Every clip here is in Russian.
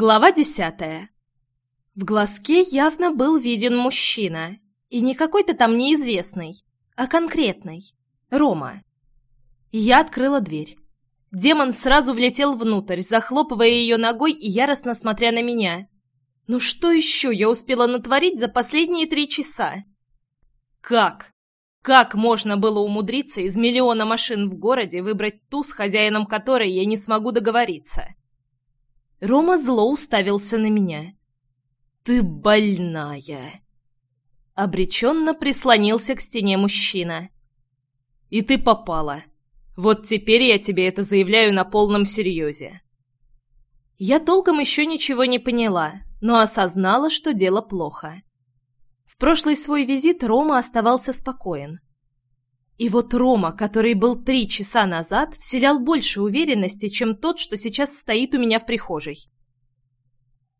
Глава десятая. В глазке явно был виден мужчина, и не какой-то там неизвестный, а конкретный — Рома. Я открыла дверь. Демон сразу влетел внутрь, захлопывая ее ногой и яростно смотря на меня. Ну что еще я успела натворить за последние три часа? Как? Как можно было умудриться из миллиона машин в городе выбрать ту, с хозяином которой я не смогу договориться? Рома зло уставился на меня. «Ты больная!» Обреченно прислонился к стене мужчина. «И ты попала. Вот теперь я тебе это заявляю на полном серьезе». Я толком еще ничего не поняла, но осознала, что дело плохо. В прошлый свой визит Рома оставался спокоен. И вот Рома, который был три часа назад, вселял больше уверенности, чем тот, что сейчас стоит у меня в прихожей.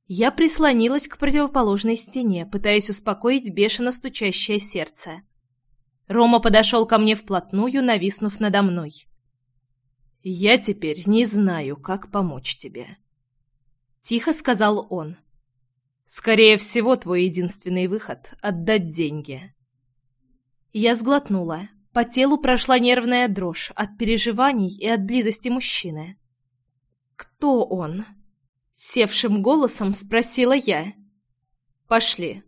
Я прислонилась к противоположной стене, пытаясь успокоить бешено стучащее сердце. Рома подошел ко мне вплотную, нависнув надо мной. «Я теперь не знаю, как помочь тебе», — тихо сказал он. «Скорее всего, твой единственный выход — отдать деньги». Я сглотнула. По телу прошла нервная дрожь от переживаний и от близости мужчины. «Кто он?» Севшим голосом спросила я. «Пошли».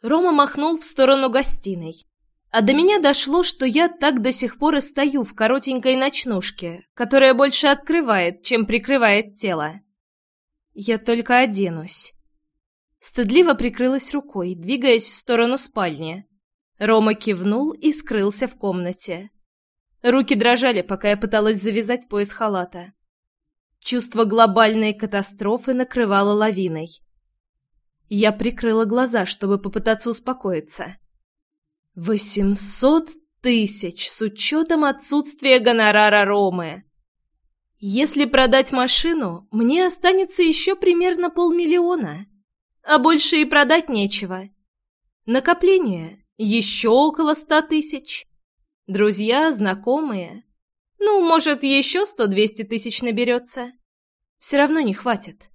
Рома махнул в сторону гостиной. А до меня дошло, что я так до сих пор и стою в коротенькой ночнушке, которая больше открывает, чем прикрывает тело. Я только оденусь. Стыдливо прикрылась рукой, двигаясь в сторону спальни. Рома кивнул и скрылся в комнате. Руки дрожали, пока я пыталась завязать пояс халата. Чувство глобальной катастрофы накрывало лавиной. Я прикрыла глаза, чтобы попытаться успокоиться. «Восемьсот тысяч с учетом отсутствия гонорара Ромы!» Если продать машину, мне останется еще примерно полмиллиона. А больше и продать нечего. Накопление еще около ста тысяч. Друзья, знакомые. Ну, может, еще сто-двести тысяч наберется. Все равно не хватит.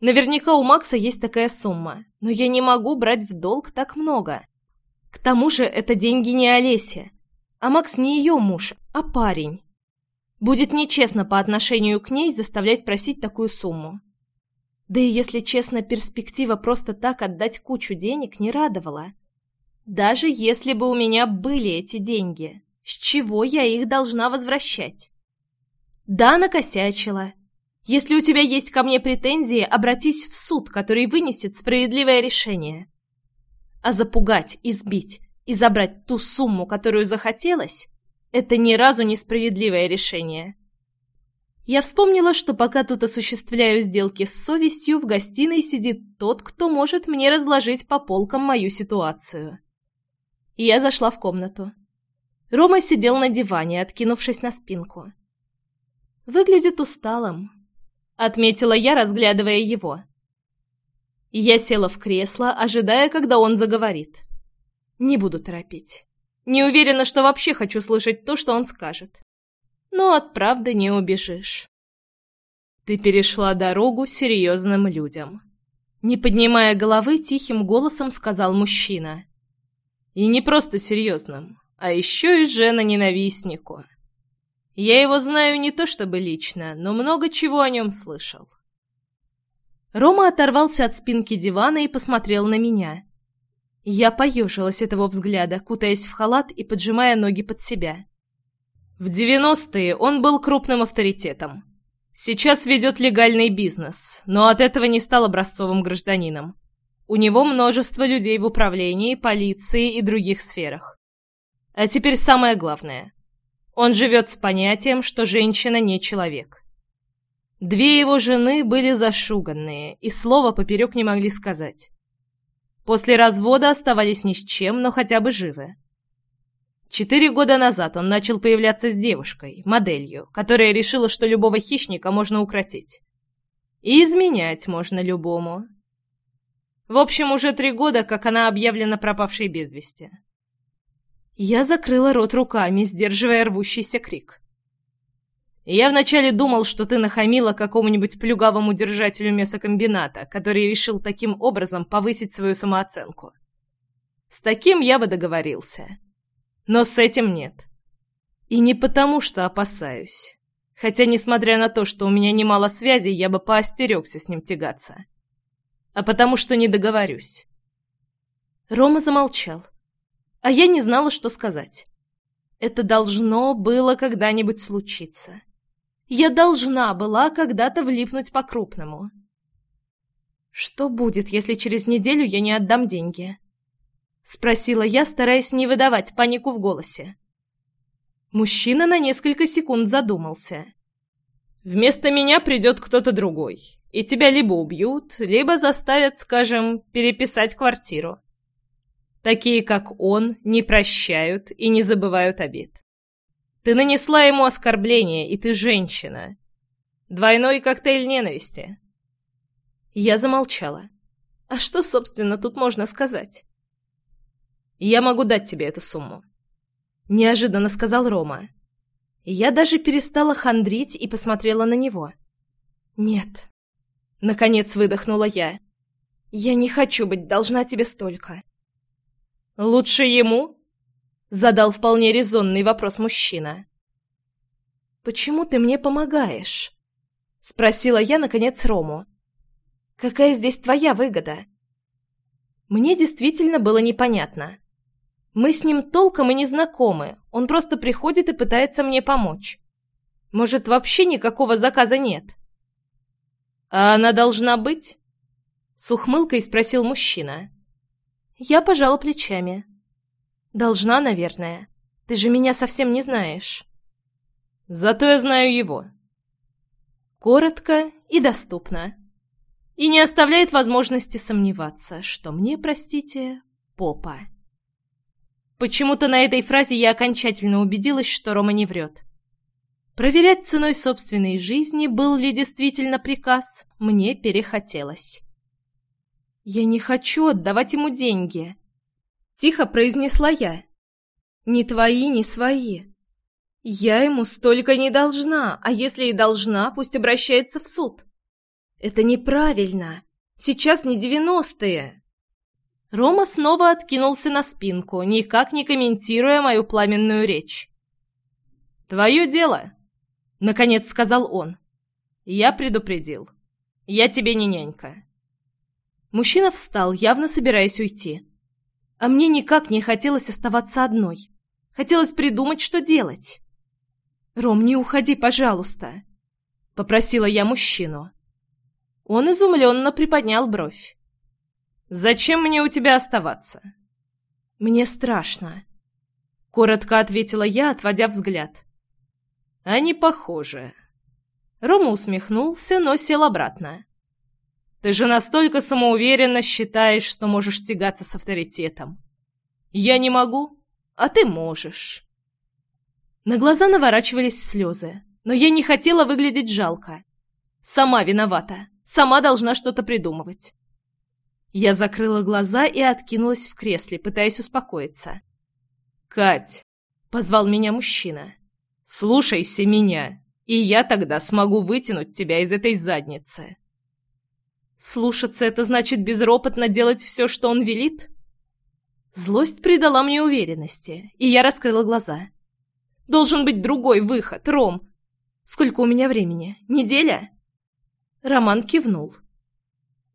Наверняка у Макса есть такая сумма, но я не могу брать в долг так много. К тому же это деньги не Олесе, а Макс не ее муж, а парень. Будет нечестно по отношению к ней заставлять просить такую сумму. Да и если честно, перспектива просто так отдать кучу денег не радовала. Даже если бы у меня были эти деньги, с чего я их должна возвращать? Да, накосячила. Если у тебя есть ко мне претензии, обратись в суд, который вынесет справедливое решение. А запугать, избить и забрать ту сумму, которую захотелось, это ни разу не справедливое решение. Я вспомнила, что пока тут осуществляю сделки с совестью, в гостиной сидит тот, кто может мне разложить по полкам мою ситуацию и я зашла в комнату. Рома сидел на диване, откинувшись на спинку. «Выглядит усталым», — отметила я, разглядывая его. Я села в кресло, ожидая, когда он заговорит. Не буду торопить. Не уверена, что вообще хочу слышать то, что он скажет. Но от правды не убежишь. Ты перешла дорогу серьезным людям. Не поднимая головы, тихим голосом сказал мужчина. И не просто серьезным, а еще и жена-ненавистнику. Я его знаю не то чтобы лично, но много чего о нем слышал. Рома оторвался от спинки дивана и посмотрел на меня. Я поежилась этого взгляда, кутаясь в халат и поджимая ноги под себя. В девяностые он был крупным авторитетом. Сейчас ведет легальный бизнес, но от этого не стал образцовым гражданином. У него множество людей в управлении, полиции и других сферах. А теперь самое главное. Он живет с понятием, что женщина не человек. Две его жены были зашуганные и слова поперек не могли сказать. После развода оставались ни с чем, но хотя бы живы. Четыре года назад он начал появляться с девушкой, моделью, которая решила, что любого хищника можно укротить. И изменять можно любому, в общем, уже три года, как она объявлена пропавшей без вести. Я закрыла рот руками, сдерживая рвущийся крик. Я вначале думал, что ты нахамила какому-нибудь плюгавому держателю мясокомбината, который решил таким образом повысить свою самооценку. С таким я бы договорился. Но с этим нет. И не потому, что опасаюсь. Хотя, несмотря на то, что у меня немало связей, я бы поостерегся с ним тягаться. А потому что не договорюсь. Рома замолчал. А я не знала, что сказать. Это должно было когда-нибудь случиться. Я должна была когда-то влипнуть по-крупному. «Что будет, если через неделю я не отдам деньги?» — спросила я, стараясь не выдавать панику в голосе. Мужчина на несколько секунд задумался. «Вместо меня придет кто-то другой, и тебя либо убьют, либо заставят, скажем, переписать квартиру. Такие, как он, не прощают и не забывают обид. Ты нанесла ему оскорбление, и ты женщина. Двойной коктейль ненависти. Я замолчала. А что, собственно, тут можно сказать? Я могу дать тебе эту сумму. Неожиданно сказал Рома. Я даже перестала хандрить и посмотрела на него. Нет. Наконец выдохнула я. Я не хочу быть должна тебе столько. Лучше ему? Задал вполне резонный вопрос мужчина. «Почему ты мне помогаешь?» Спросила я, наконец, Рому. «Какая здесь твоя выгода?» Мне действительно было непонятно. Мы с ним толком и не знакомы, он просто приходит и пытается мне помочь. Может, вообще никакого заказа нет? «А она должна быть?» С ухмылкой спросил мужчина. Я пожала плечами. «Должна, наверное. Ты же меня совсем не знаешь». «Зато я знаю его». Коротко и доступно. И не оставляет возможности сомневаться, что мне, простите, попа. Почему-то на этой фразе я окончательно убедилась, что Рома не врет. Проверять ценой собственной жизни, был ли действительно приказ, мне перехотелось. «Я не хочу отдавать ему деньги», Тихо произнесла я. «Ни твои, ни свои. Я ему столько не должна, а если и должна, пусть обращается в суд. Это неправильно. Сейчас не девяностые». Рома снова откинулся на спинку, никак не комментируя мою пламенную речь. «Твое дело», — наконец сказал он. «Я предупредил. Я тебе не нянька». Мужчина встал, явно собираясь уйти. А мне никак не хотелось оставаться одной. Хотелось придумать, что делать. «Ром, не уходи, пожалуйста», — попросила я мужчину. Он изумленно приподнял бровь. «Зачем мне у тебя оставаться?» «Мне страшно», — коротко ответила я, отводя взгляд. «Они похожи». Рома усмехнулся, но сел обратно. Ты же настолько самоуверенно считаешь, что можешь тягаться с авторитетом. Я не могу, а ты можешь. На глаза наворачивались слезы, но я не хотела выглядеть жалко. Сама виновата, сама должна что-то придумывать. Я закрыла глаза и откинулась в кресле, пытаясь успокоиться. «Кать!» — позвал меня мужчина. «Слушайся меня, и я тогда смогу вытянуть тебя из этой задницы». Слушаться — это значит безропотно делать все, что он велит? Злость придала мне уверенности, и я раскрыла глаза. Должен быть другой выход, Ром. Сколько у меня времени? Неделя? Роман кивнул.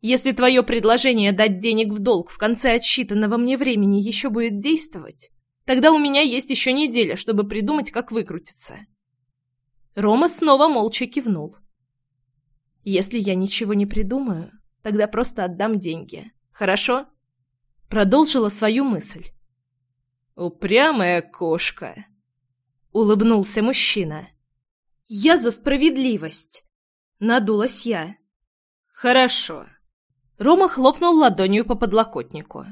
Если твое предложение дать денег в долг в конце отсчитанного мне времени еще будет действовать, тогда у меня есть еще неделя, чтобы придумать, как выкрутиться. Рома снова молча кивнул. Если я ничего не придумаю, тогда просто отдам деньги. Хорошо?» Продолжила свою мысль. «Упрямая кошка!» Улыбнулся мужчина. «Я за справедливость!» Надулась я. «Хорошо». Рома хлопнул ладонью по подлокотнику.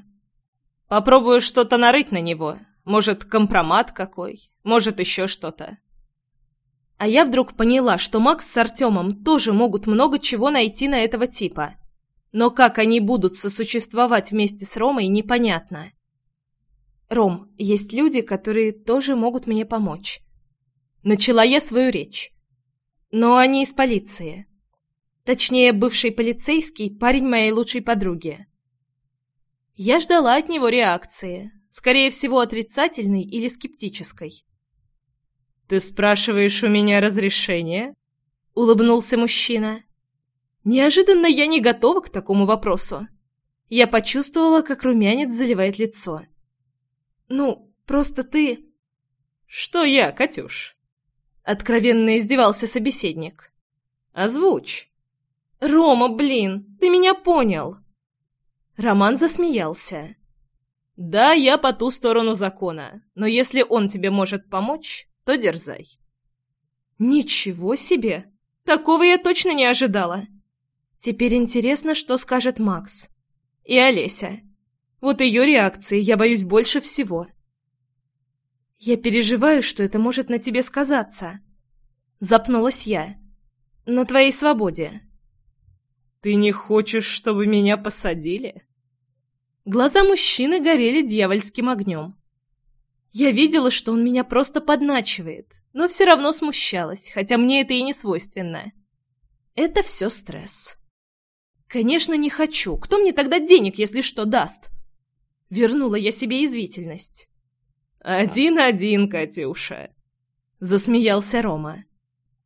«Попробую что-то нарыть на него. Может, компромат какой, может, еще что-то. А я вдруг поняла, что Макс с Артемом тоже могут много чего найти на этого типа. Но как они будут сосуществовать вместе с Ромой, непонятно. «Ром, есть люди, которые тоже могут мне помочь». Начала я свою речь. Но они из полиции. Точнее, бывший полицейский, парень моей лучшей подруги. Я ждала от него реакции, скорее всего, отрицательной или скептической. «Ты спрашиваешь у меня разрешение?» — улыбнулся мужчина. Неожиданно я не готова к такому вопросу. Я почувствовала, как румянец заливает лицо. «Ну, просто ты...» «Что я, Катюш?» Откровенно издевался собеседник. «Озвучь». «Рома, блин, ты меня понял!» Роман засмеялся. «Да, я по ту сторону закона, но если он тебе может помочь, то дерзай». «Ничего себе! Такого я точно не ожидала!» Теперь интересно, что скажет Макс. И Олеся. Вот ее реакции я боюсь больше всего. Я переживаю, что это может на тебе сказаться. Запнулась я. На твоей свободе. Ты не хочешь, чтобы меня посадили? Глаза мужчины горели дьявольским огнем. Я видела, что он меня просто подначивает, но все равно смущалась, хотя мне это и не свойственно. Это все стресс. «Конечно, не хочу. Кто мне тогда денег, если что, даст?» Вернула я себе извительность. «Один-один, Катюша!» Засмеялся Рома.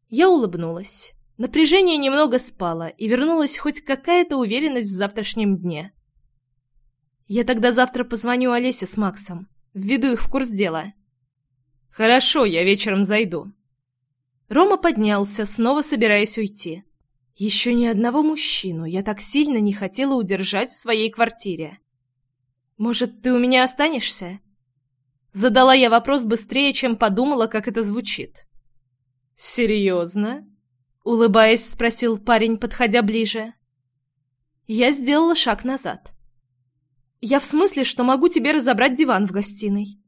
Я улыбнулась. Напряжение немного спало, и вернулась хоть какая-то уверенность в завтрашнем дне. Я тогда завтра позвоню Олесе с Максом. Введу их в курс дела. «Хорошо, я вечером зайду». Рома поднялся, снова собираясь уйти. Еще ни одного мужчину я так сильно не хотела удержать в своей квартире. «Может, ты у меня останешься?» Задала я вопрос быстрее, чем подумала, как это звучит. «Серьезно?» — улыбаясь, спросил парень, подходя ближе. Я сделала шаг назад. «Я в смысле, что могу тебе разобрать диван в гостиной?»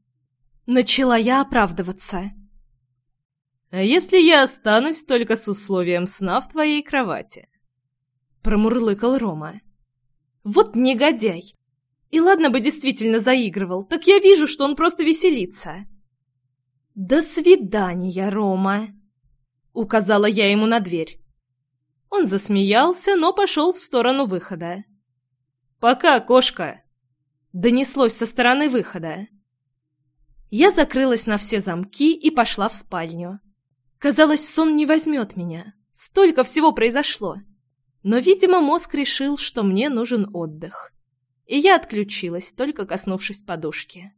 Начала я оправдываться. А если я останусь только с условием сна в твоей кровати?» Промурлыкал Рома. «Вот негодяй! И ладно бы действительно заигрывал, так я вижу, что он просто веселится». «До свидания, Рома!» Указала я ему на дверь. Он засмеялся, но пошел в сторону выхода. «Пока, кошка!» Донеслось со стороны выхода. Я закрылась на все замки и пошла в спальню. Казалось, сон не возьмет меня. Столько всего произошло. Но, видимо, мозг решил, что мне нужен отдых. И я отключилась, только коснувшись подушки.